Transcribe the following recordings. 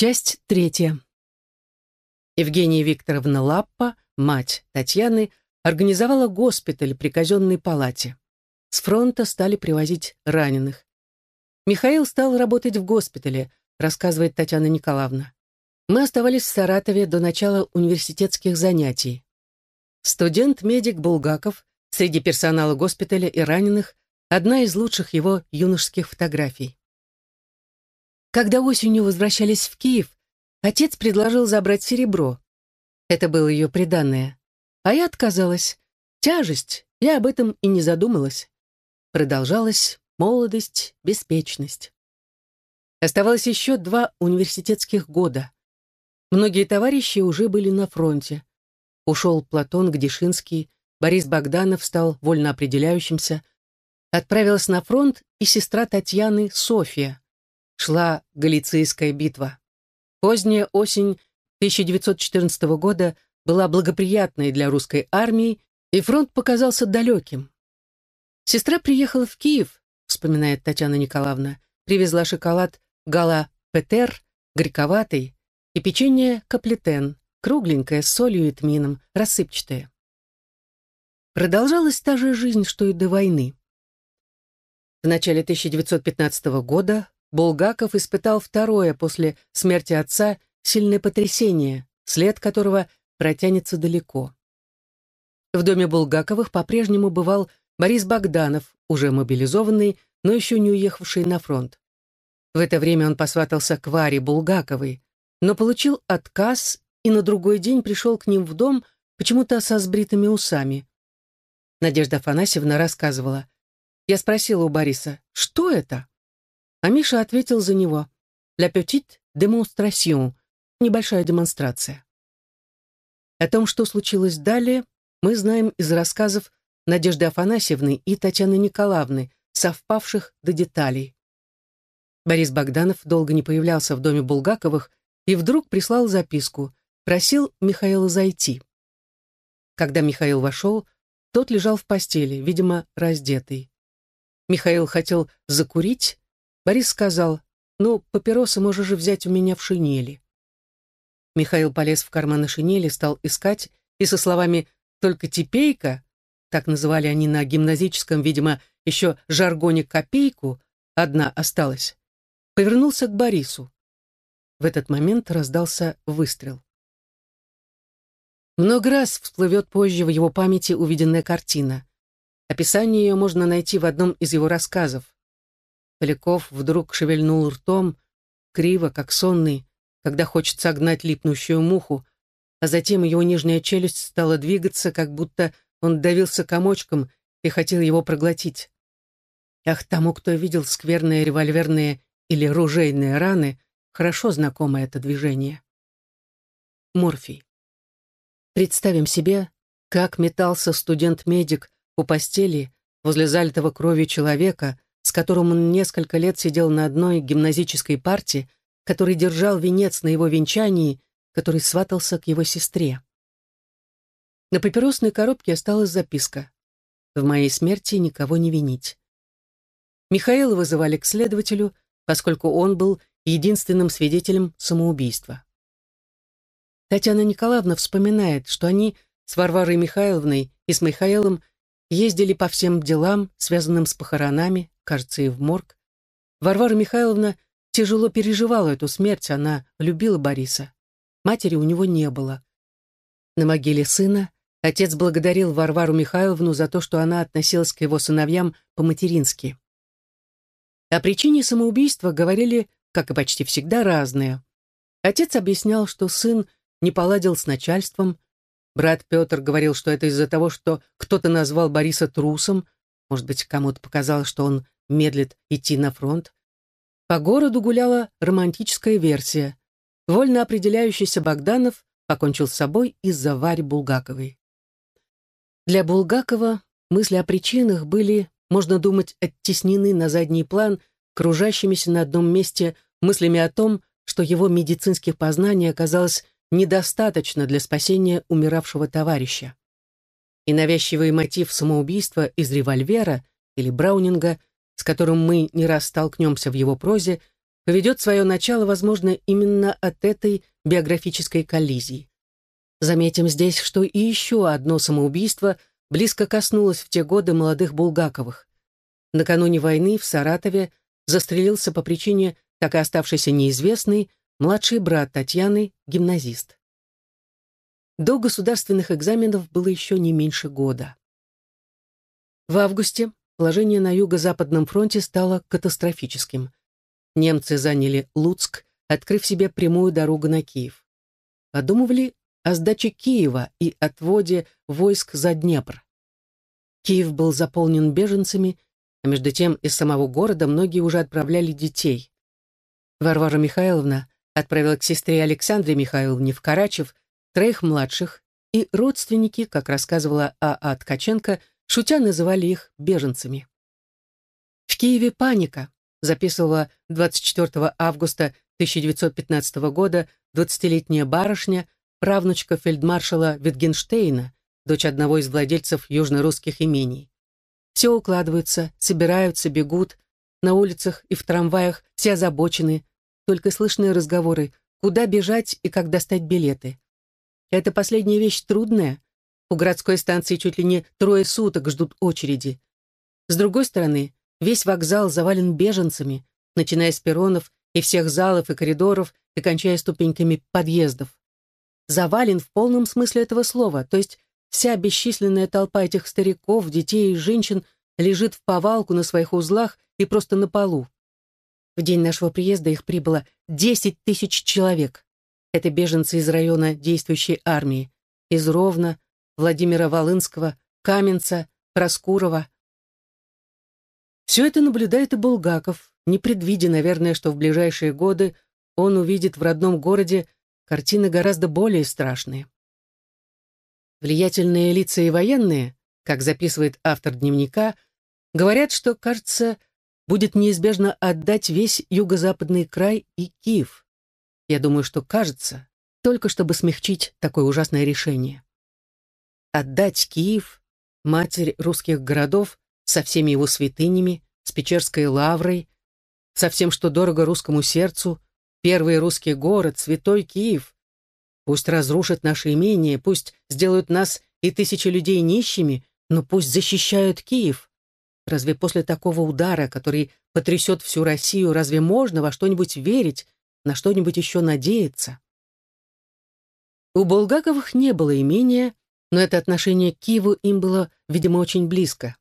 Часть третья. Евгения Викторовна Лаппа, мать Татьяны, организовала госпиталь при казенной палате. С фронта стали привозить раненых. Михаил стал работать в госпитале, рассказывает Татьяна Николаевна. Мы оставались в Саратове до начала университетских занятий. Студент-медик Булгаков среди персонала госпиталя и раненых одна из лучших его юношеских фотографий. Когда осенью возвращались в Киев, отец предложил забрать серебро. Это было ее приданное. А я отказалась. Тяжесть, я об этом и не задумалась. Продолжалась молодость, беспечность. Оставалось еще два университетских года. Многие товарищи уже были на фронте. Ушел Платон Гдешинский, Борис Богданов стал вольно определяющимся. Отправилась на фронт и сестра Татьяны Софья шла Галицийская битва. Поздняя осень 1914 года была благоприятной для русской армии, и фронт показался далеким. Сестра приехала в Киев, вспоминает Татьяна Николаевна, привезла шоколад Гала Петер, горьковатый, и печенье Каплетен, кругленькое, с солью и тмином, рассыпчатое. Продолжалась та же жизнь, что и до войны. В начале 1915 года Булгаков испытал второе после смерти отца сильное потрясение, след которого протянется далеко. В доме Булгаковых по-прежнему бывал Борис Богданов, уже мобилизованный, но еще не уехавший на фронт. В это время он посватался к Варе Булгаковой, но получил отказ и на другой день пришел к ним в дом почему-то со сбритыми усами. Надежда Афанасьевна рассказывала. Я спросила у Бориса, что это? А Миша ответил за него «La petite démonstration» — небольшая демонстрация. О том, что случилось далее, мы знаем из рассказов Надежды Афанасьевны и Татьяны Николаевны, совпавших до деталей. Борис Богданов долго не появлялся в доме Булгаковых и вдруг прислал записку, просил Михаила зайти. Когда Михаил вошел, тот лежал в постели, видимо, раздетый. Михаил хотел закурить, Борис сказал, «Ну, папиросы можешь взять у меня в шинели». Михаил полез в карманы шинели, стал искать, и со словами «только типейка», так называли они на гимназическом, видимо, еще жаргоне копейку, одна осталась, повернулся к Борису. В этот момент раздался выстрел. Много раз всплывет позже в его памяти увиденная картина. Описание ее можно найти в одном из его рассказов. Поляков вдруг шевельнул ртом, криво, как сонный, когда хочет согнать липнущую муху, а затем его нижняя челюсть стала двигаться, как будто он давился комочком и хотел его проглотить. Ах, тому, кто видел скверные револьверные или ружейные раны, хорошо знакомо это движение. Морфий. Представим себе, как метался студент-медик у постели возле залитого кровью человека, с которым он несколько лет сидел на одной гимназической парте, который держал венец на его венчании, который сватался к его сестре. На папиросной коробке осталась записка «В моей смерти никого не винить». Михаила вызывали к следователю, поскольку он был единственным свидетелем самоубийства. Татьяна Николаевна вспоминает, что они с Варварой Михайловной и с Михаилом ездили по всем делам, связанным с похоронами, кажется, и в морг. Варвара Михайловна тяжело переживала эту смерть, она любила Бориса. Матери у него не было. На могиле сына отец благодарил Варвару Михайловну за то, что она относилась к его сыновьям по-матерински. О причине самоубийства говорили, как и почти всегда, разные. Отец объяснял, что сын не поладил с начальством. Брат Петр говорил, что это из-за того, что кто-то назвал Бориса трусом. Может быть, кому-то показалось, что он медлит идти на фронт. По городу гуляла романтическая версия. Вольно определяющийся Богданов покончил с собой из-за Вари Булгаковой. Для Булгакова мысли о причинах были, можно думать, оттеснены на задний план кружащимися на одном месте мыслями о том, что его медицинских познаний оказалось недостаточно для спасения умиравшего товарища. И навязчивый мотив самоубийства из револьвера или Браунинга с которым мы не раз столкнемся в его прозе, ведет свое начало, возможно, именно от этой биографической коллизии. Заметим здесь, что и еще одно самоубийство близко коснулось в те годы молодых Булгаковых. Накануне войны в Саратове застрелился по причине, так и оставшейся неизвестной, младший брат Татьяны, гимназист. До государственных экзаменов было еще не меньше года. В августе положение на Юго-Западном фронте стало катастрофическим. Немцы заняли Луцк, открыв себе прямую дорогу на Киев. Подумывали о сдаче Киева и отводе войск за Днепр. Киев был заполнен беженцами, а между тем из самого города многие уже отправляли детей. Варвара Михайловна отправила к сестре Александре Михайловне в Карачев троих младших, и родственники, как рассказывала А.А. Ткаченко, шутя называли их беженцами. В Киеве паника, записывала 24 августа 1915 года 20-летняя барышня, правнучка фельдмаршала Витгенштейна, дочь одного из владельцев южно-русских имений. Все укладываются, собираются, бегут. На улицах и в трамваях все озабочены, только слышны разговоры, куда бежать и как достать билеты. Это последняя вещь трудная. У городской станции чуть ли не трое суток ждут очереди. С другой стороны, весь вокзал завален беженцами, начиная с перронов и всех залов и коридоров и кончая ступеньками подъездов. Завален в полном смысле этого слова, то есть вся бесчисленная толпа этих стариков, детей и женщин лежит в повалку на своих узлах и просто на полу. В день нашего приезда их прибыло 10 тысяч человек. Это беженцы из района действующей армии, из Ровно, Владимира Волынского, Каменца, Проскурова. Все это наблюдает и Булгаков, не предвидя, наверное, что в ближайшие годы он увидит в родном городе картины гораздо более страшные. Влиятельные лица и военные, как записывает автор дневника, говорят, что, кажется, будет неизбежно отдать весь юго-западный край и Киев. Я думаю, что кажется, только чтобы смягчить такое ужасное решение. Отдать Киев, матерь русских городов, со всеми его святынями, с Печерской лаврой, со всем, что дорого русскому сердцу, первый русский город, святой Киев. Пусть разрушат наше имение, пусть сделают нас и тысячи людей нищими, но пусть защищают Киев. Разве после такого удара, который потрясет всю Россию, разве можно во что-нибудь верить, на что-нибудь еще надеяться. У Булгаковых не было имения, но это отношение к Киеву им было, видимо, очень близко.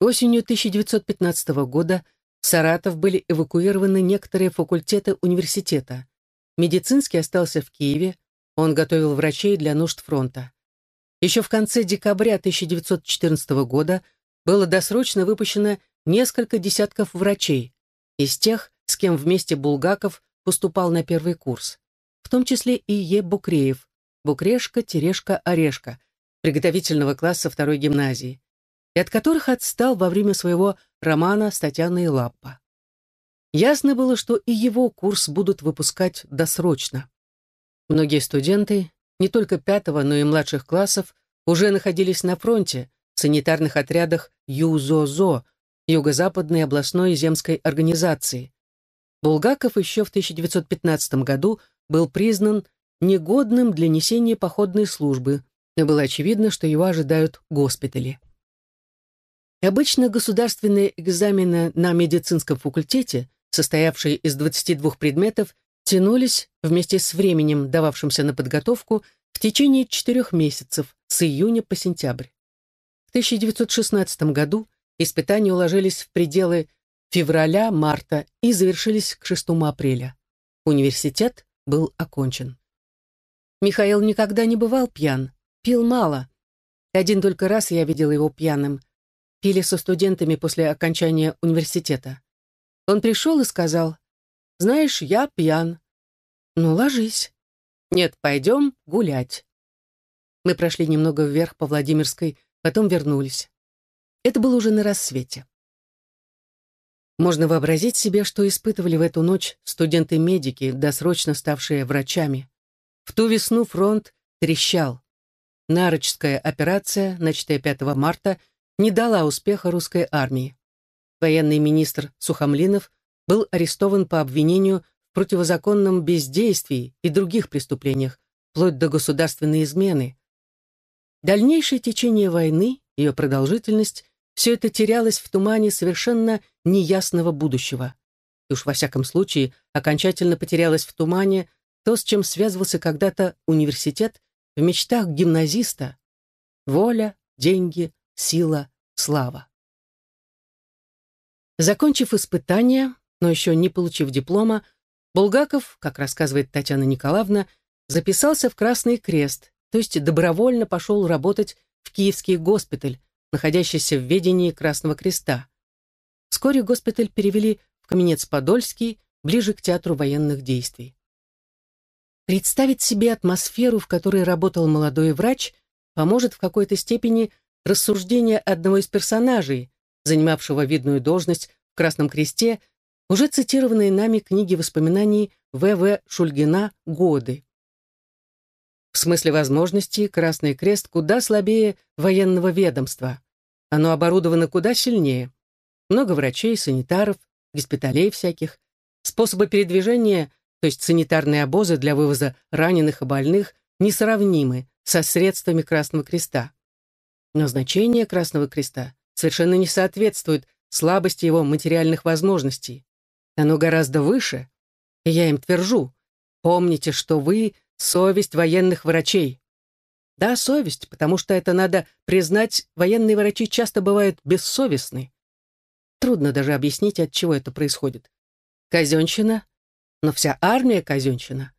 Осенью 1915 года в Саратов были эвакуированы некоторые факультеты университета. Медицинский остался в Киеве, он готовил врачей для нужд фронта. Еще в конце декабря 1914 года было досрочно выпущено несколько десятков врачей, из тех, с кем вместе Булгаков поступал на первый курс, в том числе и Е. Букреев, Букрешка, Терешка, Орешка, приготовительного класса второй гимназии, и от которых отстал во время своего романа с Татьяной Лаппа. Ясно было, что и его курс будут выпускать досрочно. Многие студенты, не только пятого, но и младших классов, уже находились на фронте, санитарных отрядах ЮЗОЗО, Юго-Западной областной земской организации, Булгаков еще в 1915 году был признан негодным для несения походной службы, и было очевидно, что его ожидают госпитали. Обычно государственные экзамены на медицинском факультете, состоявшие из 22 предметов, тянулись вместе с временем, дававшимся на подготовку, в течение четырех месяцев, с июня по сентябрь. В 1916 году испытания уложились в пределы февраля-марта и завершились к 6 апреля. Университет был окончен. Михаил никогда не бывал пьян, пил мало. Один только раз я видел его пьяным. Пили со студентами после окончания университета. Он пришел и сказал, «Знаешь, я пьян». «Ну, ложись». «Нет, пойдем гулять». Мы прошли немного вверх по Владимирской, потом вернулись. Это было уже на рассвете. Можно вообразить себе, что испытывали в эту ночь студенты-медики, досрочно ставшие врачами. В ту весну фронт трещал. Нарочская операция, начатая 5 марта, не дала успеха русской армии. Военный министр Сухомлинов был арестован по обвинению в противозаконном бездействии и других преступлениях, вплоть до государственной измены. Дальнейшее течение войны, ее продолжительность, все это терялось в тумане совершенно неясного будущего. И уж во всяком случае окончательно потерялось в тумане то, с чем связывался когда-то университет в мечтах гимназиста. Воля, деньги, сила, слава. Закончив испытания, но еще не получив диплома, Булгаков, как рассказывает Татьяна Николаевна, записался в Красный Крест, то есть добровольно пошел работать в Киевский госпиталь, находящийся в ведении Красного Креста. Вскоре госпиталь перевели в Каменец-Подольский, ближе к театру военных действий. Представить себе атмосферу, в которой работал молодой врач, поможет в какой-то степени рассуждение одного из персонажей, занимавшего видную должность в Красном Кресте, уже цитированные нами книги воспоминаний В.В. Шульгина «Годы». В смысле возможностей Красный Крест куда слабее военного ведомства. Оно оборудовано куда сильнее. Много врачей, санитаров, госпиталей всяких. Способы передвижения, то есть санитарные обозы для вывоза раненых и больных, несравнимы со средствами Красного Креста. Но значение Красного Креста совершенно не соответствует слабости его материальных возможностей. Оно гораздо выше, и я им твержу. Помните, что вы — совесть военных врачей. Да, совесть, потому что это надо признать, военные врачи часто бывают бессовестны. Трудно даже объяснить, от чего это происходит. Казенщина, но вся армия казенщина.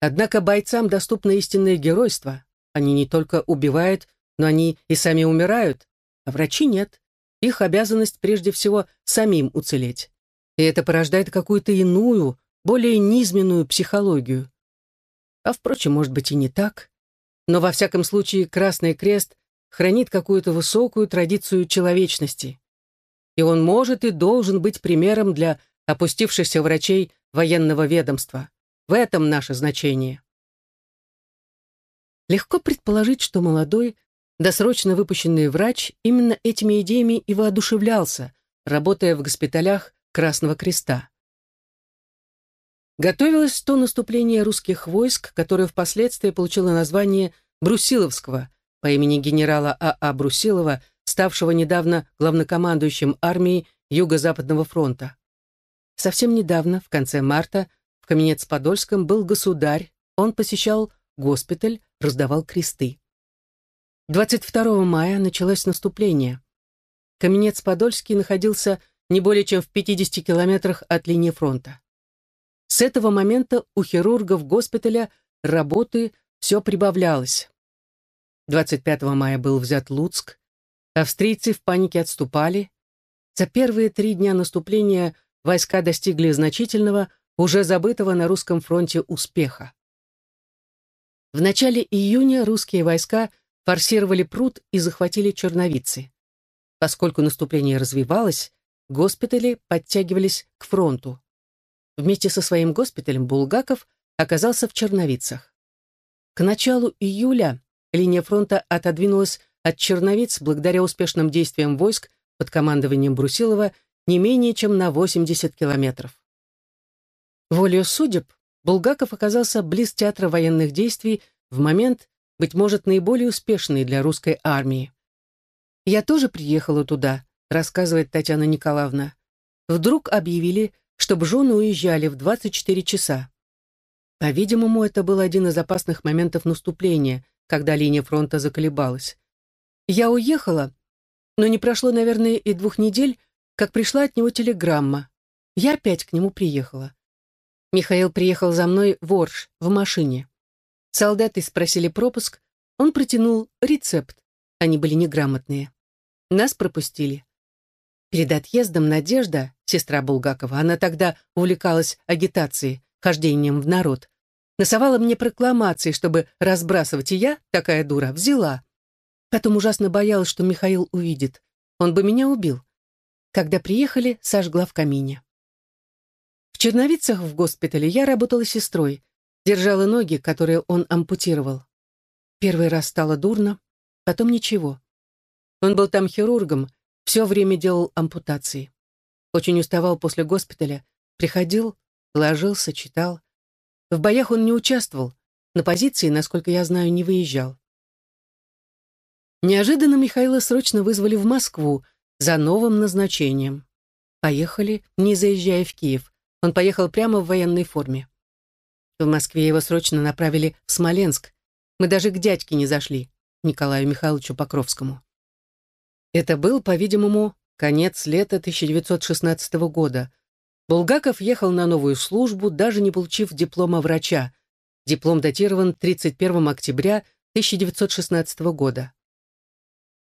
Однако бойцам доступно истинное геройство. Они не только убивают, но они и сами умирают, а врачи нет. Их обязанность прежде всего самим уцелеть. И это порождает какую-то иную, более низменную психологию. А впрочем, может быть и не так. Но во всяком случае Красный Крест хранит какую-то высокую традицию человечности. И он может и должен быть примером для опустившихся врачей военного ведомства. В этом наше значение. Легко предположить, что молодой, Досрочно выпущенный врач именно этими идеями и воодушевлялся, работая в госпиталях Красного Креста. Готовилось то наступление русских войск, которое впоследствии получило название Брусиловского по имени генерала А.А. А Брусилова, ставшего недавно главнокомандующим армией Юго-Западного фронта. Совсем недавно, в конце марта, в Каменец-Подольском был государь, он посещал госпиталь, раздавал кресты. 22 мая началось наступление. Каменец-Подольский находился не более чем в 50 километрах от линии фронта. С этого момента у хирургов госпиталя работы все прибавлялось. 25 мая был взят Луцк, австрийцы в панике отступали. За первые три дня наступления войска достигли значительного, уже забытого на русском фронте успеха. В начале июня русские войска – форсировали пруд и захватили черновицы. Поскольку наступление развивалось, госпитали подтягивались к фронту. Вместе со своим госпиталем Булгаков оказался в Черновицах. К началу июля линия фронта отодвинулась от Черновиц благодаря успешным действиям войск под командованием Брусилова не менее чем на 80 километров. Волею судеб Булгаков оказался близ театра военных действий в момент, быть может, наиболее успешной для русской армии. «Я тоже приехала туда», — рассказывает Татьяна Николаевна. Вдруг объявили, чтобы жены уезжали в 24 часа. По-видимому, это был один из опасных моментов наступления, когда линия фронта заколебалась. Я уехала, но не прошло, наверное, и двух недель, как пришла от него телеграмма. Я опять к нему приехала. Михаил приехал за мной в Орш, в машине. Солдаты спросили пропуск, он протянул рецепт. Они были неграмотные. Нас пропустили. Перед отъездом Надежда, сестра Булгакова, она тогда увлекалась агитацией, хождением в народ, насовала мне прокламации, чтобы разбрасывать, и я, такая дура, взяла. Потом ужасно боялась, что Михаил увидит. Он бы меня убил. Когда приехали, сожгла в камине. В Черновицах в госпитале я работала сестрой, держала ноги, которые он ампутировал. Первый раз стало дурно, потом ничего. Он был там хирургом, все время делал ампутации. Очень уставал после госпиталя, Приходил, ложился, читал. В боях он не участвовал, на позиции, насколько я знаю, не выезжал. Неожиданно Михаила срочно вызвали в Москву за новым назначением. Поехали, не заезжая в Киев. Он поехал прямо в военной форме. В Москве его срочно направили в Смоленск. Мы даже к дядьке не зашли, Николаю Михайловичу Покровскому. Это был, по-видимому, конец лета 1916 года. Булгаков ехал на новую службу, даже не получив диплома врача. Диплом датирован 31 октября 1916 года.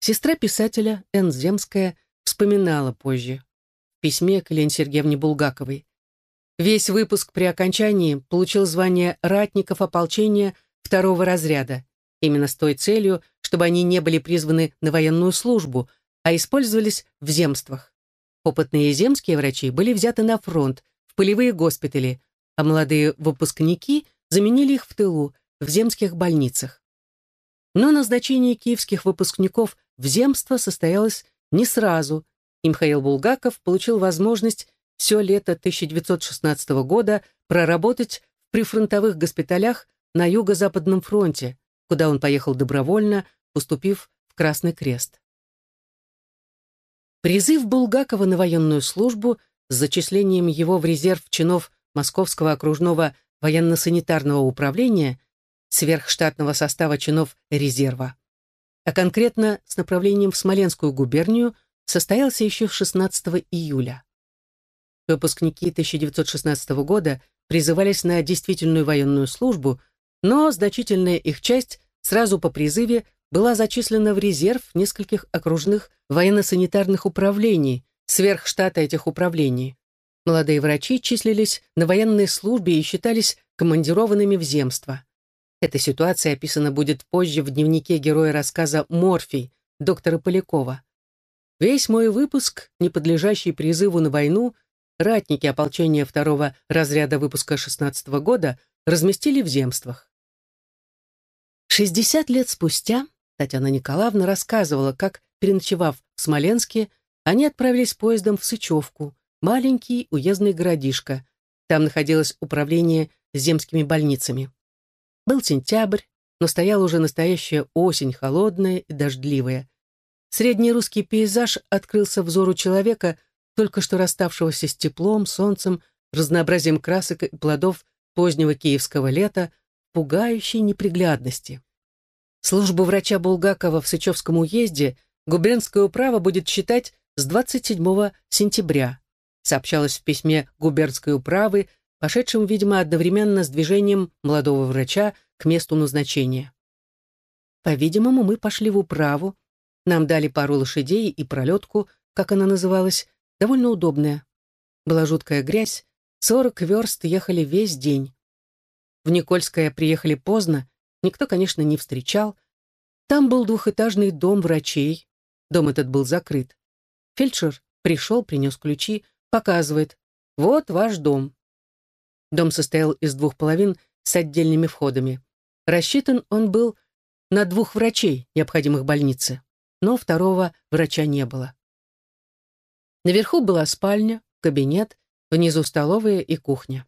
Сестра писателя, Энн Земская, вспоминала позже. В письме к Елене Сергеевне Булгаковой. Весь выпуск при окончании получил звание ратников ополчения второго разряда, именно с той целью, чтобы они не были призваны на военную службу, а использовались в земствах. Опытные земские врачи были взяты на фронт, в полевые госпитали, а молодые выпускники заменили их в тылу, в земских больницах. Но назначение киевских выпускников в земство состоялось не сразу, и Михаил Булгаков получил возможность все лето 1916 года проработать в прифронтовых госпиталях на Юго-Западном фронте, куда он поехал добровольно, поступив в Красный Крест. Призыв Булгакова на военную службу с зачислением его в резерв чинов Московского окружного военно-санитарного управления сверхштатного состава чинов резерва а конкретно с направлением в Смоленскую губернию, состоялся еще 16 июля. Выпускники 1916 года призывались на действительную военную службу, но значительная их часть сразу по призыве была зачислена в резерв нескольких окружных военно-санитарных управлений, сверх штата этих управлений. Молодые врачи числились на военной службе и считались командированными в земство. Эта ситуация описана будет позже в дневнике героя рассказа «Морфий» доктора Полякова. Весь мой выпуск, не подлежащий призыву на войну, ратники ополчения второго разряда выпуска 16 -го года разместили в земствах. 60 лет спустя Татьяна Николаевна рассказывала, как, переночевав в Смоленске, они отправились поездом в Сычевку, маленький уездный городишко. Там находилось управление земскими больницами. Был сентябрь, но стояла уже настоящая осень, холодная и дождливая. Средний русский пейзаж открылся взору человека, только что расставшегося с теплом, солнцем, разнообразием красок и плодов позднего киевского лета, пугающей неприглядности. Службу врача Булгакова в Сычевском уезде губернское управа будет считать с 27 сентября, сообщалось в письме губернской управы пошедшим, видимо, одновременно с движением молодого врача к месту назначения. По-видимому, мы пошли в управу, нам дали пару лошадей и пролетку, как она называлась, довольно удобная. Была жуткая грязь, сорок верст ехали весь день. В Никольское приехали поздно, никто, конечно, не встречал. Там был двухэтажный дом врачей, дом этот был закрыт. Фельдшер пришел, принес ключи, показывает, вот ваш дом. Дом состоял из двух половин с отдельными входами. Рассчитан он был на двух врачей, необходимых больнице, но второго врача не было. Наверху была спальня, кабинет, внизу столовая и кухня.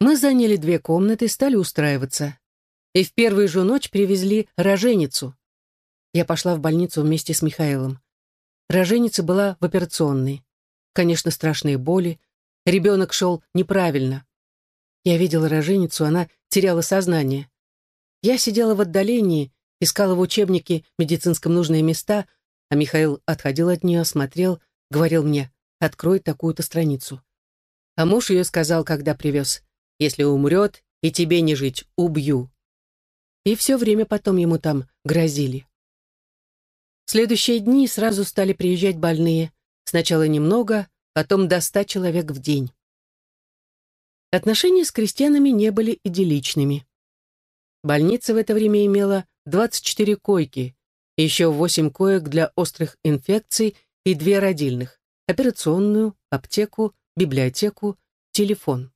Мы заняли две комнаты, стали устраиваться. И в первую же ночь привезли роженицу. Я пошла в больницу вместе с Михаилом. Роженица была в операционной. Конечно, страшные боли. Ребенок шел неправильно. Я видела роженицу, она теряла сознание. Я сидела в отдалении, искала в учебнике медицинском нужные места, а Михаил отходил от нее, смотрел, говорил мне, открой такую-то страницу. А муж ее сказал, когда привез, если умрет, и тебе не жить, убью. И все время потом ему там грозили. В следующие дни сразу стали приезжать больные. Сначала немного, потом до ста человек в день. Отношения с крестьянами не были идилличными. Больница в это время имела 24 койки, еще 8 коек для острых инфекций и две родильных, операционную, аптеку, библиотеку, телефон.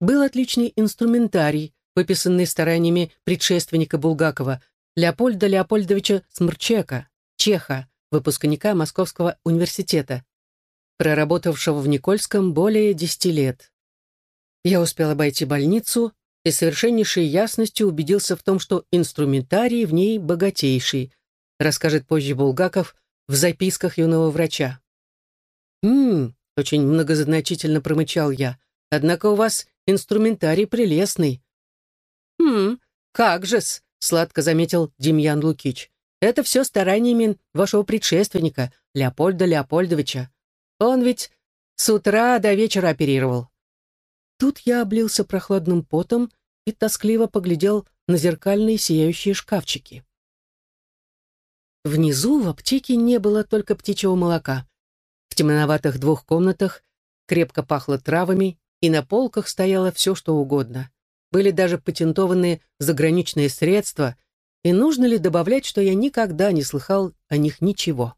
Был отличный инструментарий, выписанный стараниями предшественника Булгакова, Леопольда Леопольдовича Смрчека, чеха, выпускника Московского университета, проработавшего в Никольском более 10 лет Я успел обойти больницу и совершеннейшей ясностью убедился в том, что инструментарий в ней богатейший, расскажет позже Булгаков в записках юного врача. «Ммм», — очень многозначительно промычал я, «однако у вас инструментарий прелестный». «Хм, как же-с», — сладко заметил Демьян Лукич. «Это все стараниями вашего предшественника, Леопольда Леопольдовича. Он ведь с утра до вечера оперировал». Тут я облился прохладным потом и тоскливо поглядел на зеркальные сияющие шкафчики. Внизу в аптеке не было только птичьего молока. В темноватых двух комнатах крепко пахло травами, и на полках стояло все, что угодно. Были даже патентованные заграничные средства, и нужно ли добавлять, что я никогда не слыхал о них ничего.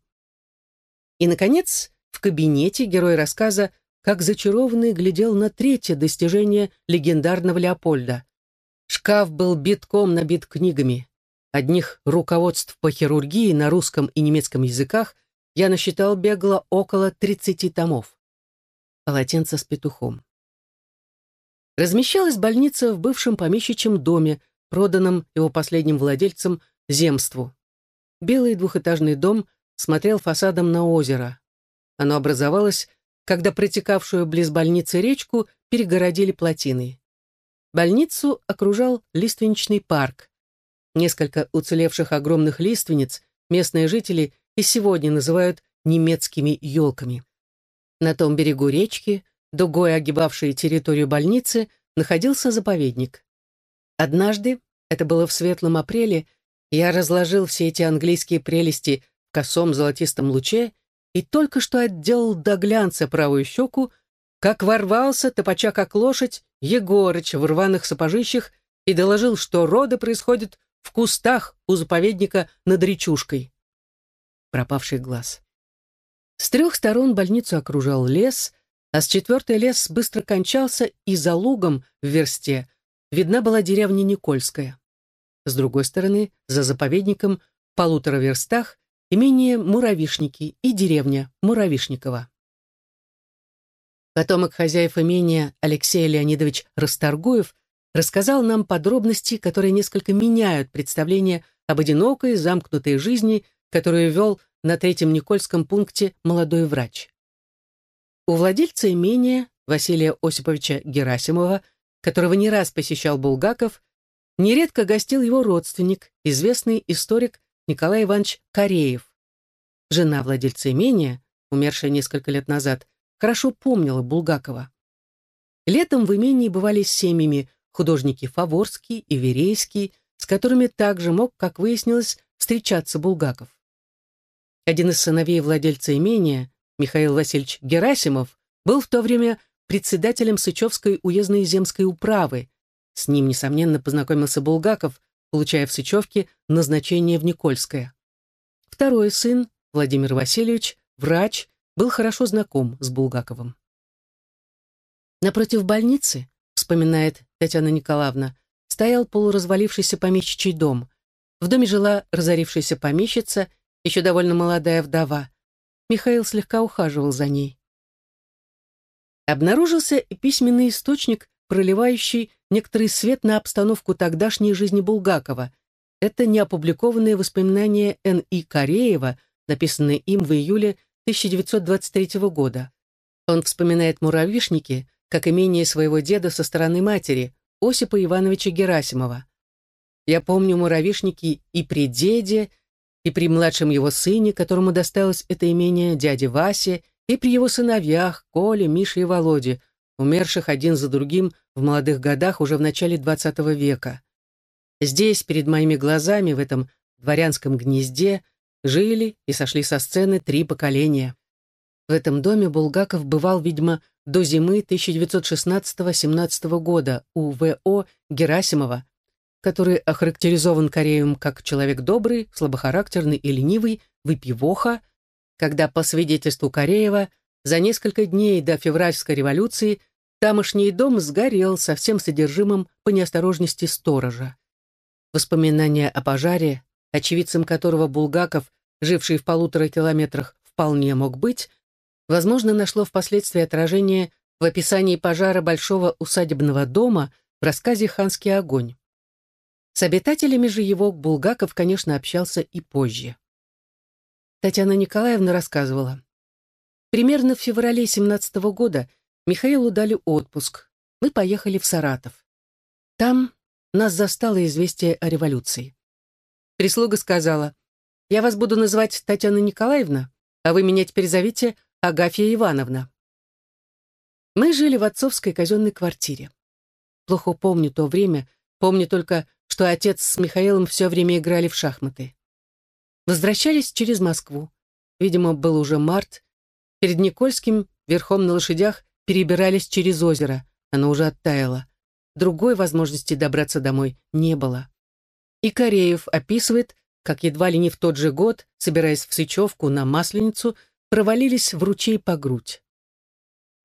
И, наконец, в кабинете герой рассказа как зачарованный глядел на третье достижение легендарного Леопольда. Шкаф был битком набит книгами. Одних руководств по хирургии на русском и немецком языках я насчитал бегло около 30 томов. Полотенце с петухом. Размещалась больница в бывшем помещичьем доме, проданном его последним владельцем земству. Белый двухэтажный дом смотрел фасадом на озеро. Оно образовалось когда протекавшую близ больницы речку перегородили плотиной. Больницу окружал лиственничный парк. Несколько уцелевших огромных лиственниц местные жители и сегодня называют немецкими елками. На том берегу речки, дугой огибавшей территорию больницы, находился заповедник. Однажды, это было в светлом апреле, я разложил все эти английские прелести в косом золотистом луче и только что отделал до глянца правую щеку, как ворвался, топача как лошадь, Егорыч в рваных сапожищах и доложил, что роды происходят в кустах у заповедника над речушкой. Пропавший глаз. С трех сторон больницу окружал лес, а с четвертой лес быстро кончался, и за лугом в версте видна была деревня Никольская. С другой стороны, за заповедником, в полутора верстах, имение Муравишники и деревня Муравишникова. Потомок хозяев имения Алексей Леонидович Расторгуев рассказал нам подробности, которые несколько меняют представление об одинокой, замкнутой жизни, которую вел на третьем Никольском пункте молодой врач. У владельца имения Василия Осиповича Герасимова, которого не раз посещал Булгаков, нередко гостил его родственник, известный историк Николай Иванович Кореев. Жена владельца имения, умершая несколько лет назад, хорошо помнила Булгакова. Летом в имении бывали с семьями художники Фаворский и Верейский, с которыми также мог, как выяснилось, встречаться Булгаков. Один из сыновей владельца имения, Михаил Васильевич Герасимов, был в то время председателем Сычевской уездной земской управы. С ним, несомненно, познакомился Булгаков, получая в Сычевке назначение в Никольское. Второй сын, Владимир Васильевич, врач, был хорошо знаком с Булгаковым. Напротив больницы, вспоминает Татьяна Николаевна, стоял полуразвалившийся помещичий дом. В доме жила разорившаяся помещица, еще довольно молодая вдова. Михаил слегка ухаживал за ней. Обнаружился письменный источник, проливающий некоторый свет на обстановку тогдашней жизни Булгакова. Это неопубликованные воспоминания Н.И. Кореева, написанные им в июле 1923 года. Он вспоминает муравьишники как имение своего деда со стороны матери, Осипа Ивановича Герасимова. Я помню муравьишники и при деде, и при младшем его сыне, которому досталось это имение дяде Васе, и при его сыновьях Коле, Мише и Володе, умерших один за другим в молодых годах уже в начале XX века. Здесь, перед моими глазами, в этом дворянском гнезде, жили и сошли со сцены три поколения. В этом доме Булгаков бывал, видимо, до зимы 1916-17 года у В.О. Герасимова, который охарактеризован Кореем как человек добрый, слабохарактерный и ленивый, выпивоха, когда, по свидетельству Кореева, за несколько дней до февральской революции тамошний дом сгорел со всем содержимым по неосторожности сторожа. Воспоминания о пожаре, очевидцем которого Булгаков, живший в полутора километрах, вполне мог быть, возможно, нашло впоследствии отражение в описании пожара большого усадебного дома в рассказе «Ханский огонь». С обитателями же его Булгаков, конечно, общался и позже. Татьяна Николаевна рассказывала. Примерно в феврале 17 года Михаилу дали отпуск. Мы поехали в Саратов. Там нас застало известие о революции. Прислуга сказала, «Я вас буду называть Татьяна Николаевна, а вы меня теперь зовите Агафья Ивановна». Мы жили в отцовской казенной квартире. Плохо помню то время, помню только, что отец с Михаилом все время играли в шахматы. Возвращались через Москву. Видимо, был уже март. Перед Никольским, верхом на лошадях, перебирались через озеро. Оно уже оттаяло. Другой возможности добраться домой не было. И Кореев описывает, как едва ли не в тот же год, собираясь в Сычевку на Масленицу, провалились в ручей по грудь.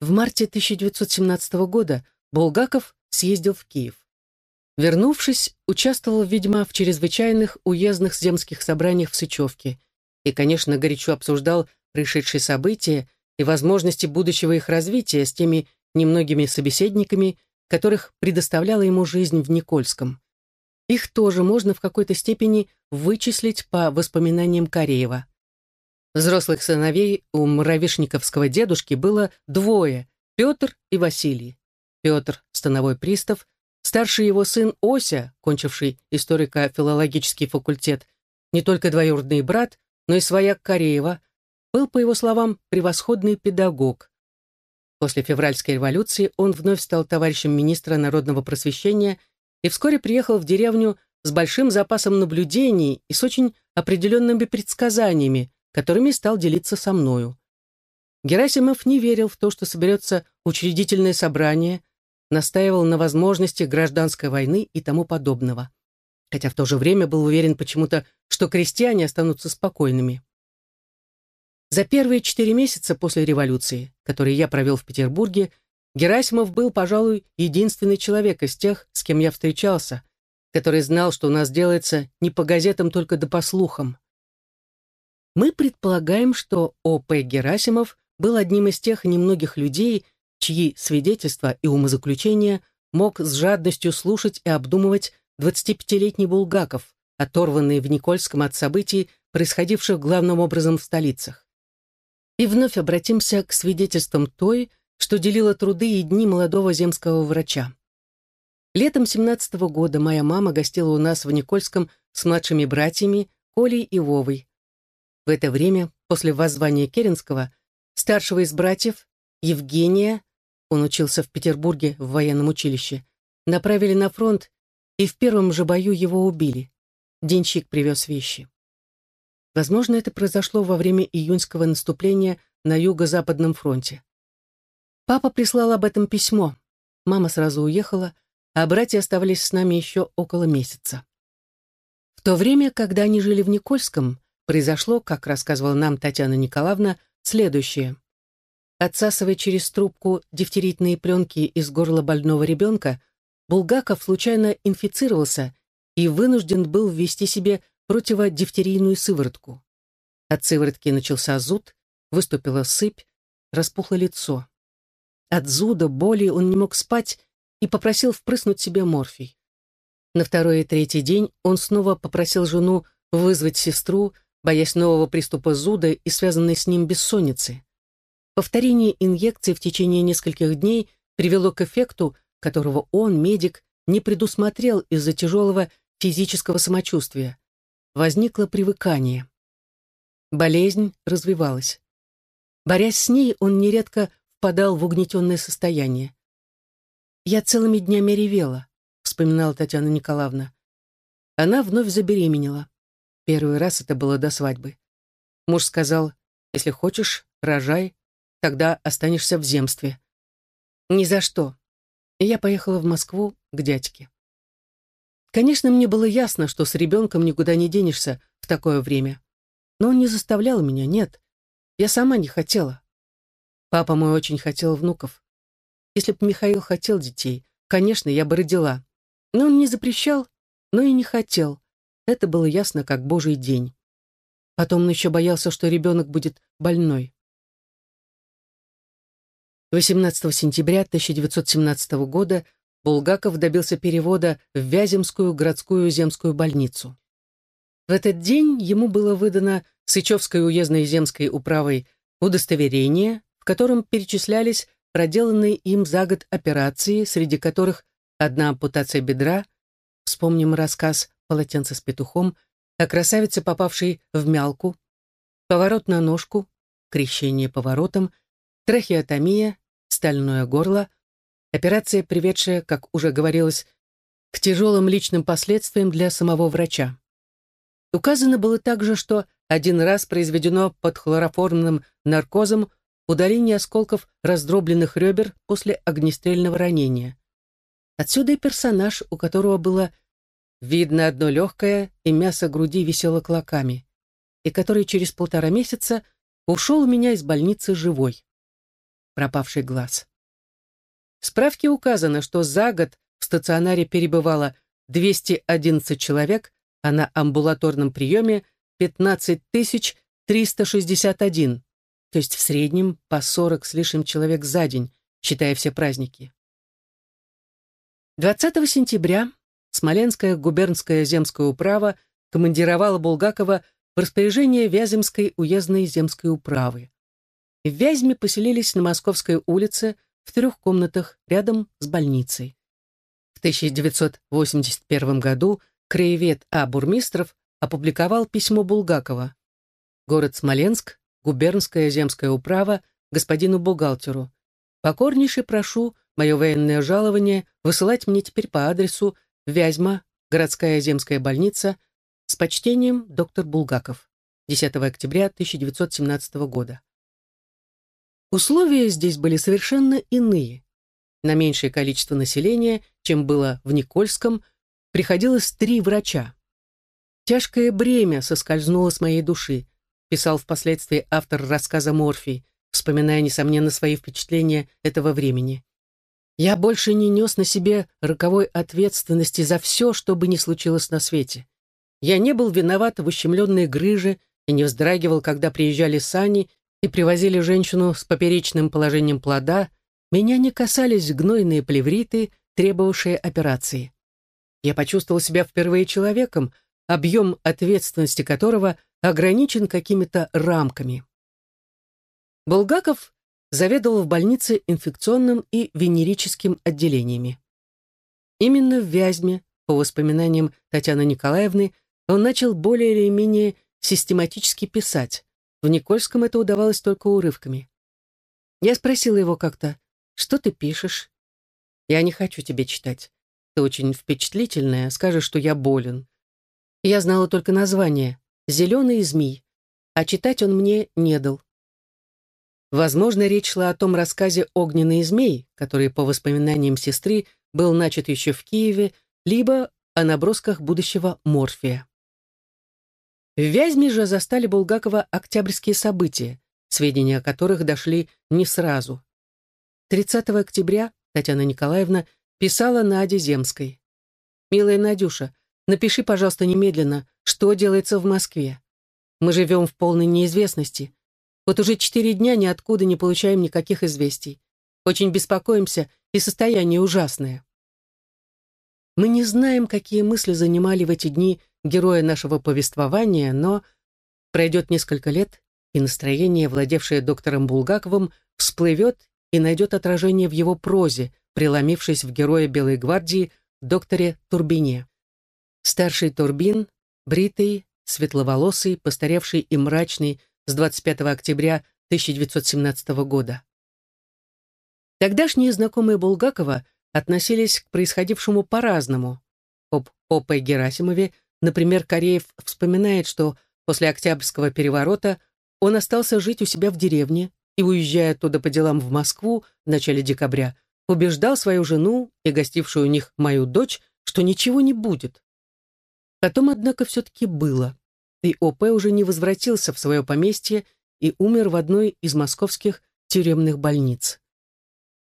В марте 1917 года Булгаков съездил в Киев. Вернувшись, участвовал, видимо, в чрезвычайных уездных земских собраниях в Сычевке и, конечно, горячо обсуждал происшедшие события и возможности будущего их развития с теми немногими собеседниками, которых предоставляла ему жизнь в Никольском. Их тоже можно в какой-то степени вычислить по воспоминаниям Кореева. Взрослых сыновей у муравишниковского дедушки было двое – Петр и Василий. Петр – становой пристав, старший его сын Ося, кончивший историко-филологический факультет, не только двоюродный брат, но и свояк Кореева, был, по его словам, превосходный педагог. После февральской революции он вновь стал товарищем министра народного просвещения и вскоре приехал в деревню с большим запасом наблюдений и с очень определенными предсказаниями, которыми стал делиться со мною. Герасимов не верил в то, что соберется учредительное собрание, настаивал на возможности гражданской войны и тому подобного. Хотя в то же время был уверен почему-то, что крестьяне останутся спокойными. За первые четыре месяца после революции, которые я провел в Петербурге, Герасимов был, пожалуй, единственный человек из тех, с кем я встречался, который знал, что у нас делается не по газетам, только да по слухам. Мы предполагаем, что О.П. Герасимов был одним из тех немногих людей, чьи свидетельства и умозаключения мог с жадностью слушать и обдумывать 25-летний Булгаков, оторванный в Никольском от событий, происходивших главным образом в столицах. И вновь обратимся к свидетельствам той, что делила труды и дни молодого земского врача. Летом 17 -го года моя мама гостила у нас в Никольском с младшими братьями Колей и Вовой. В это время, после воззвания Керенского, старшего из братьев, Евгения, он учился в Петербурге в военном училище, направили на фронт, и в первом же бою его убили. Денщик привез вещи. Возможно, это произошло во время июньского наступления на Юго-Западном фронте. Папа прислал об этом письмо. Мама сразу уехала, а братья оставались с нами еще около месяца. В то время, когда они жили в Никольском, произошло, как рассказывала нам Татьяна Николаевна, следующее. Отсасывая через трубку дифтеритные пленки из горла больного ребенка, Булгаков случайно инфицировался и вынужден был ввести себе противодифтерийную сыворотку. От сыворотки начался зуд, выступила сыпь, распухло лицо. От зуда, боли он не мог спать и попросил впрыснуть себе морфий. На второй и третий день он снова попросил жену вызвать сестру, боясь нового приступа зуда и связанной с ним бессонницы. Повторение инъекций в течение нескольких дней привело к эффекту, которого он, медик, не предусмотрел из-за тяжелого физического самочувствия. Возникло привыкание. Болезнь развивалась. Борясь с ней, он нередко впадал в угнетенное состояние. «Я целыми днями ревела», — вспоминала Татьяна Николаевна. Она вновь забеременела. Первый раз это было до свадьбы. Муж сказал, «Если хочешь, рожай, тогда останешься в земстве». «Ни за что». И я поехала в Москву к дядьке. Конечно, мне было ясно, что с ребенком никуда не денешься в такое время. Но он не заставлял меня, нет. Я сама не хотела. Папа мой очень хотел внуков. Если бы Михаил хотел детей, конечно, я бы родила. Но он не запрещал, но и не хотел. Это было ясно, как божий день. Потом он еще боялся, что ребенок будет больной. 18 сентября 1917 года Булгаков добился перевода в Вяземскую городскую земскую больницу. В этот день ему было выдано Сычевской уездной земской управой удостоверение, в котором перечислялись проделанные им за год операции, среди которых одна ампутация бедра, вспомним рассказ «Полотенце с петухом», о красавице, попавшей в мялку, поворот на ножку, крещение поворотом, трахеотомия, стальное горло, операция, приведшая, как уже говорилось, к тяжелым личным последствиям для самого врача. Указано было также, что один раз произведено под хлороформным наркозом удаление осколков раздробленных ребер после огнестрельного ранения. Отсюда и персонаж, у которого было видно одно легкое, и мясо груди висело клоками, и который через полтора месяца ушел у меня из больницы живой. Пропавший глаз. В справке указано, что за год в стационаре перебывало 211 человек, а на амбулаторном приеме 15 361, то есть в среднем по 40 с лишним человек за день, считая все праздники. 20 сентября Смоленская губернская земская управа командировала Булгакова в распоряжение Вяземской уездной земской управы. В Вязьме поселились на Московской улице в трех комнатах рядом с больницей. В 1981 году краевед А. Бурмистров опубликовал письмо Булгакова. Город Смоленск, губернская земская управа, господину бухгалтеру. Покорнейше прошу мое военное жалование высылать мне теперь по адресу Вязьма, городская земская больница, с почтением доктор Булгаков. 10 октября 1917 года. Условия здесь были совершенно иные. На меньшее количество населения, чем было в Никольском, приходилось три врача. Тяжкое бремя соскользнуло с моей души, писал впоследствии автор рассказа «Морфий», вспоминая, несомненно, свои впечатления этого времени. Я больше не нес на себе роковой ответственности за все, что бы ни случилось на свете. Я не был виноват в ущемленной грыже и не вздрагивал, когда приезжали сани и привозили женщину с поперечным положением плода, меня не касались гнойные плевриты, требовавшие операции. Я почувствовал себя впервые человеком, объем ответственности которого ограничен какими-то рамками. Булгаков заведовал в больнице инфекционным и венерическим отделениями. Именно в Вязьме, по воспоминаниям Татьяны Николаевны, он начал более или менее систематически писать, в Никольском это удавалось только урывками. Я спросила его как-то, что ты пишешь? Я не хочу тебе читать. Ты очень впечатлительная, скажешь, что я болен. Я знала только название «Зеленый змей», а читать он мне не дал. Возможно, речь шла о том рассказе «Огненный змей», который, по воспоминаниям сестры, был начат еще в Киеве, либо о набросках будущего Морфия. В Вязьме же застали Булгакова октябрьские события, сведения о которых дошли не сразу. 30 октября Татьяна Николаевна писала Наде Земской. «Милая Надюша, напиши, пожалуйста, немедленно, что делается в Москве. Мы живем в полной неизвестности. Вот уже четыре дня ниоткуда не получаем никаких известий. Очень беспокоимся, и состояние ужасное». Мы не знаем, какие мысли занимали в эти дни героя нашего повествования, но пройдет несколько лет, и настроение, владевшее доктором Булгаковым, всплывет и найдет отражение в его прозе, преломившись в героя Белой гвардии, докторе Турбине. Старший Турбин, бритый, светловолосый, постаревший и мрачный с 25 октября 1917 года. Тогдашние знакомые Булгакова относились к происходившему по-разному. Об О.П. Герасимове Например, Кореев вспоминает, что после Октябрьского переворота он остался жить у себя в деревне и, уезжая оттуда по делам в Москву в начале декабря, убеждал свою жену и гостившую у них мою дочь, что ничего не будет. Потом, однако, все-таки было, и ОП уже не возвратился в свое поместье и умер в одной из московских тюремных больниц.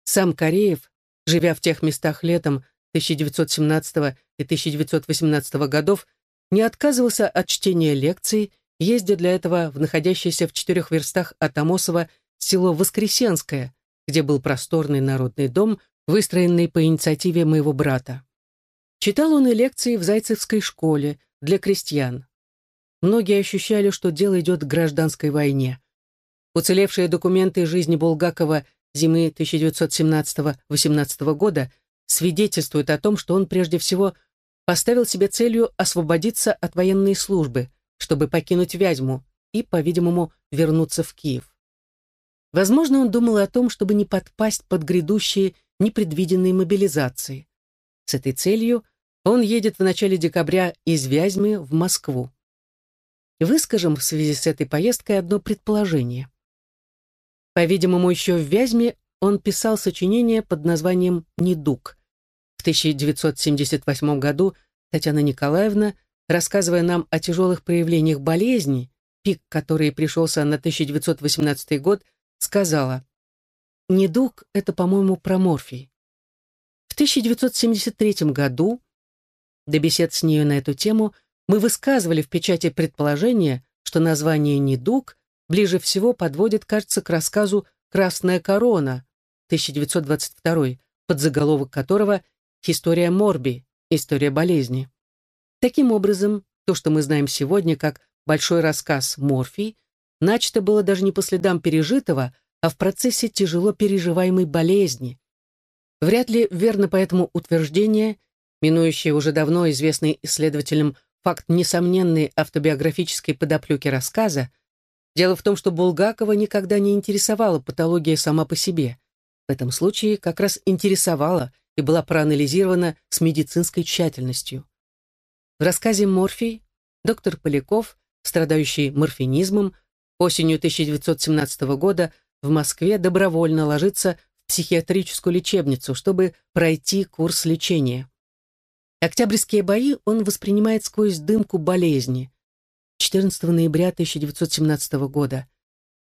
Сам Кореев, живя в тех местах летом 1917 и 1918 годов, не отказывался от чтения лекций, ездя для этого в находящееся в четырех верстах от Амосова село Воскресенское, где был просторный народный дом, выстроенный по инициативе моего брата. Читал он и лекции в Зайцевской школе для крестьян. Многие ощущали, что дело идет к гражданской войне. Уцелевшие документы жизни Булгакова зимы 1917-18 года свидетельствуют о том, что он прежде всего поставил себе целью освободиться от военной службы, чтобы покинуть Вязьму и, по-видимому, вернуться в Киев. Возможно, он думал о том, чтобы не подпасть под грядущие непредвиденные мобилизации. С этой целью он едет в начале декабря из Вязьмы в Москву. Выскажем в связи с этой поездкой одно предположение. По-видимому, еще в Вязьме он писал сочинение под названием «Недуг». В 1978 году Татьяна Николаевна, рассказывая нам о тяжелых проявлениях болезни, пик которой пришелся на 1918 год, сказала «Недуг — это, по-моему, про морфий». В 1973 году, до бесед с нею на эту тему, мы высказывали в печати предположение, что название «недуг» ближе всего подводит, кажется, к рассказу «Красная корона» 1922, под заголовок которого «История Морби. История болезни». Таким образом, то, что мы знаем сегодня как большой рассказ «Морфий», начато было даже не по следам пережитого, а в процессе тяжело переживаемой болезни. Вряд ли верно поэтому утверждение, минующее уже давно известный исследователям факт несомненной автобиографической подоплеки рассказа, Дело в том, что Булгакова никогда не интересовала патология сама по себе. В этом случае как раз интересовала и была проанализирована с медицинской тщательностью. В рассказе «Морфий» доктор Поляков, страдающий морфинизмом, осенью 1917 года в Москве добровольно ложится в психиатрическую лечебницу, чтобы пройти курс лечения. Октябрьские бои он воспринимает сквозь дымку болезни. 14 ноября 1917 года.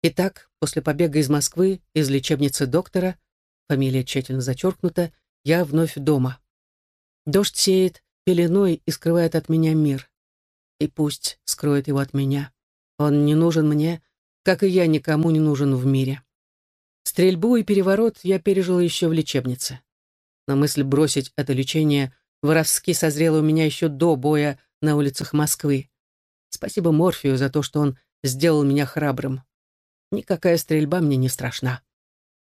Итак, после побега из Москвы, из лечебницы доктора, фамилия тщательно зачеркнута, я вновь дома. Дождь сеет пеленой и скрывает от меня мир. И пусть скроет его от меня. Он не нужен мне, как и я никому не нужен в мире. Стрельбу и переворот я пережил еще в лечебнице. Но мысль бросить это лечение воровски созрела у меня еще до боя на улицах Москвы. Спасибо Морфию за то, что он сделал меня храбрым. Никакая стрельба мне не страшна.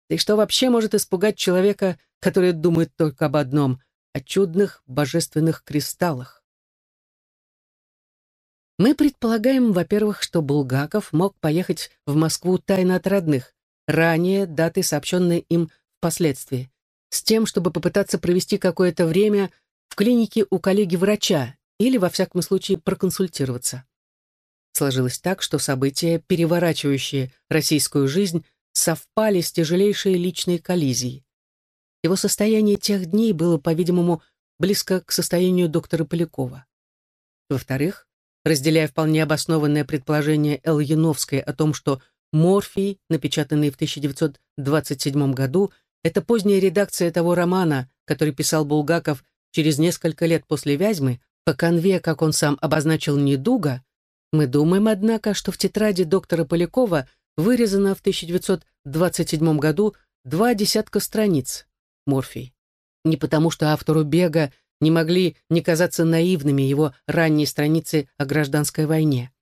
Да и что вообще может испугать человека, который думает только об одном — о чудных божественных кристаллах? Мы предполагаем, во-первых, что Булгаков мог поехать в Москву тайно от родных, ранее даты, сообщенные им впоследствии, с тем, чтобы попытаться провести какое-то время в клинике у коллеги-врача или, во всяком случае, проконсультироваться. Сложилось так, что события, переворачивающие российскую жизнь, совпали с тяжелейшей личной коллизией. Его состояние тех дней было, по-видимому, близко к состоянию доктора Полякова. Во-вторых, разделяя вполне обоснованное предположение Эл Яновской о том, что «Морфий», напечатанный в 1927 году, это поздняя редакция того романа, который писал Булгаков через несколько лет после «Вязьмы», по конве, как он сам обозначил, недуга, мы думаем, однако, что в тетради доктора Полякова вырезано в 1927 году два десятка страниц «Морфий». Не потому, что автору «Бега» не могли не казаться наивными его ранние страницы о гражданской войне.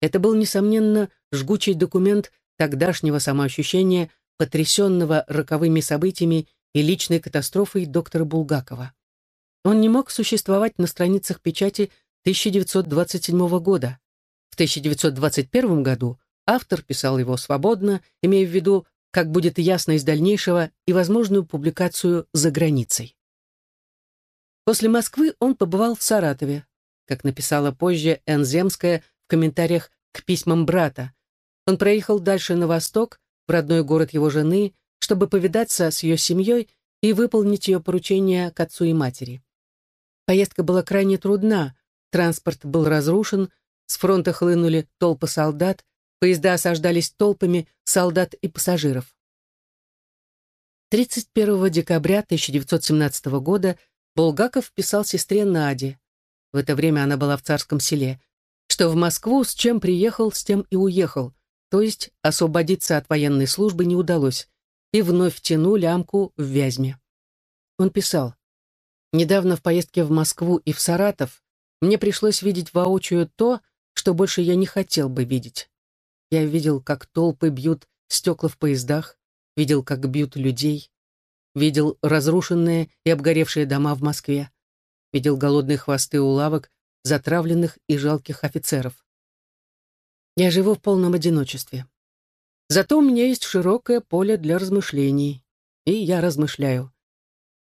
Это был, несомненно, жгучий документ тогдашнего самоощущения, потрясенного роковыми событиями и личной катастрофой доктора Булгакова. Он не мог существовать на страницах печати 1927 года. В 1921 году автор писал его свободно, имея в виду, как будет ясно из дальнейшего, и возможную публикацию за границей. После Москвы он побывал в Саратове, как написала позже Энн Земская в комментариях к письмам брата. Он проехал дальше на восток, в родной город его жены, чтобы повидаться с ее семьей и выполнить ее поручения к отцу и матери. Поездка была крайне трудна, транспорт был разрушен, с фронта хлынули толпы солдат, поезда осаждались толпами солдат и пассажиров. 31 декабря 1917 года Булгаков писал сестре Наде, в это время она была в царском селе, что в Москву с чем приехал, с тем и уехал, то есть освободиться от военной службы не удалось, и вновь тяну лямку в Вязьме. Он писал, «Недавно в поездке в Москву и в Саратов мне пришлось видеть воочию то, что больше я не хотел бы видеть. Я видел, как толпы бьют стекла в поездах, видел, как бьют людей, видел разрушенные и обгоревшие дома в Москве, видел голодные хвосты у лавок, затравленных и жалких офицеров. Я живу в полном одиночестве. Зато у меня есть широкое поле для размышлений, и я размышляю.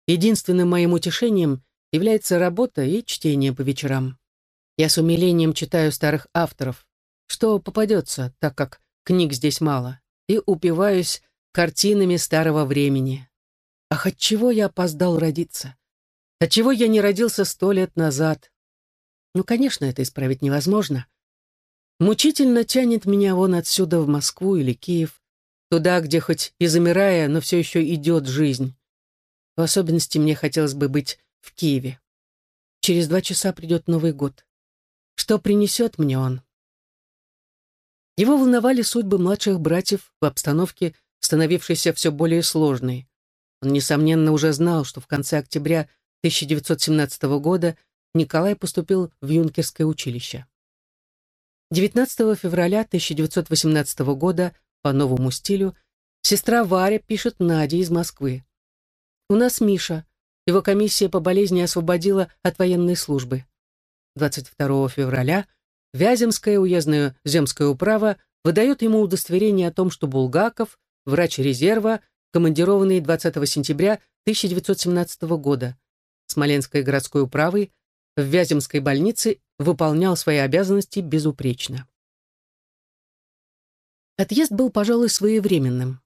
Единственным моим утешением является работа и чтение по вечерам. Я с умилением читаю старых авторов, что попадется, так как книг здесь мало, и упиваюсь картинами старого времени. Ах, от чего я опоздал родиться? Отчего я не родился сто лет назад? Ну, конечно, это исправить невозможно. Мучительно тянет меня вон отсюда в Москву или Киев, туда, где хоть и замирая, но все еще идет жизнь. В особенности мне хотелось бы быть в Киеве. Через два часа придет Новый год. Что принесет мне он? Его волновали судьбы младших братьев в обстановке, становившейся все более сложной. Он, несомненно, уже знал, что в конце октября 1917 года Николай поступил в юнкерское училище. 19 февраля 1918 года по новому стилю сестра Варя пишет Наде из Москвы. «У нас Миша. Его комиссия по болезни освободила от военной службы. 22 февраля Вяземская уездная земская управа выдает ему удостоверение о том, что Булгаков, врач резерва, командированный 20 сентября 1917 года, Смоленской городской управой в Вяземской больнице выполнял свои обязанности безупречно. Отъезд был, пожалуй, своевременным.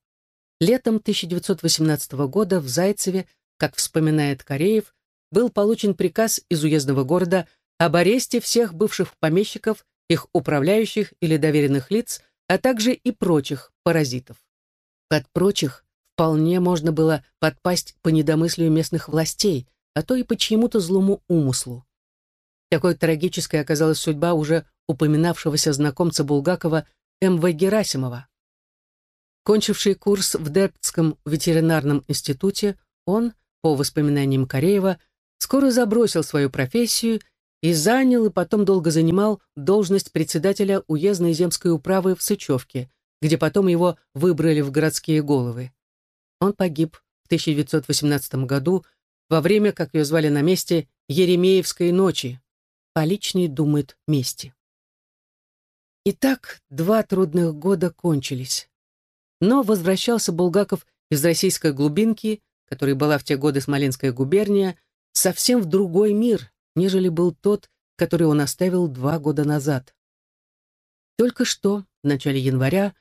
Летом 1918 года в Зайцеве, как вспоминает Кореев, был получен приказ из уездного города об аресте всех бывших помещиков, их управляющих или доверенных лиц, а также и прочих паразитов. Под прочих вполне можно было подпасть по недомыслию местных властей, а то и по чьему-то злому умыслу. Такой трагической оказалась судьба уже упоминавшегося знакомца Булгакова М.В. Герасимова. Кончивший курс в Дептском ветеринарном институте, он, по воспоминаниям Кореева, скоро забросил свою профессию и занял и потом долго занимал должность председателя уездной земской управы в Сычевке, где потом его выбрали в городские головы. Он погиб в 1918 году во время, как ее звали на месте, Еремеевской ночи. Поличный думает мести. Итак, два трудных года кончились. Но возвращался Булгаков из российской глубинки, которой была в те годы Смоленская губерния, совсем в другой мир, нежели был тот, который он оставил два года назад. Только что, в начале января,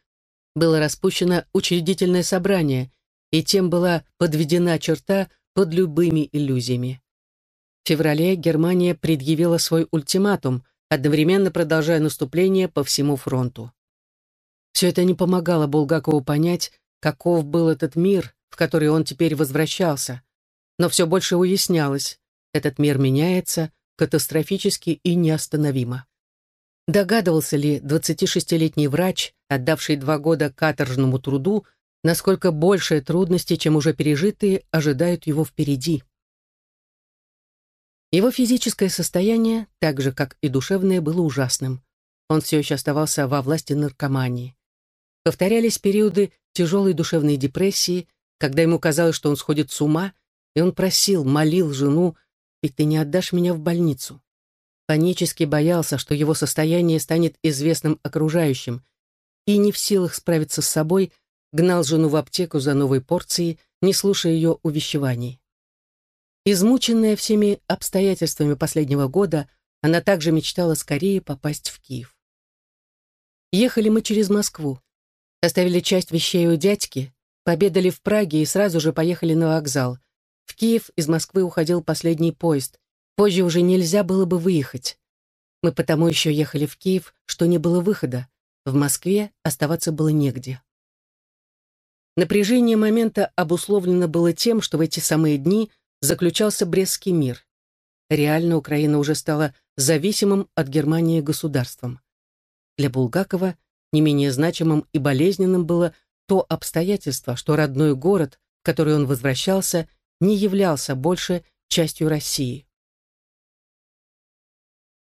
было распущено учредительное собрание, и тем была подведена черта под любыми иллюзиями. В феврале Германия предъявила свой ультиматум, одновременно продолжая наступление по всему фронту. Все это не помогало Булгакову понять, каков был этот мир, в который он теперь возвращался. Но все больше уяснялось, этот мир меняется катастрофически и неостановимо. Догадывался ли 26-летний врач, отдавший два года каторжному труду, насколько большие трудности, чем уже пережитые, ожидают его впереди? Его физическое состояние, так же, как и душевное, было ужасным. Он все еще оставался во власти наркомании. Повторялись периоды тяжелой душевной депрессии, когда ему казалось, что он сходит с ума, и он просил, молил жену ведь ты не отдашь меня в больницу. Панически боялся, что его состояние станет известным окружающим, и не в силах справиться с собой, гнал жену в аптеку за новой порцией, не слушая ее увещеваний. Измученная всеми обстоятельствами последнего года, она также мечтала скорее попасть в Киев. Ехали мы через Москву. Оставили часть вещей у дядьки, победали в Праге и сразу же поехали на вокзал. В Киев из Москвы уходил последний поезд. Позже уже нельзя было бы выехать. Мы потому еще ехали в Киев, что не было выхода. В Москве оставаться было негде. Напряжение момента обусловлено было тем, что в эти самые дни заключался Брестский мир. Реально Украина уже стала зависимым от Германии государством. Для Булгакова не менее значимым и болезненным было то обстоятельство, что родной город, в который он возвращался, не являлся больше частью России.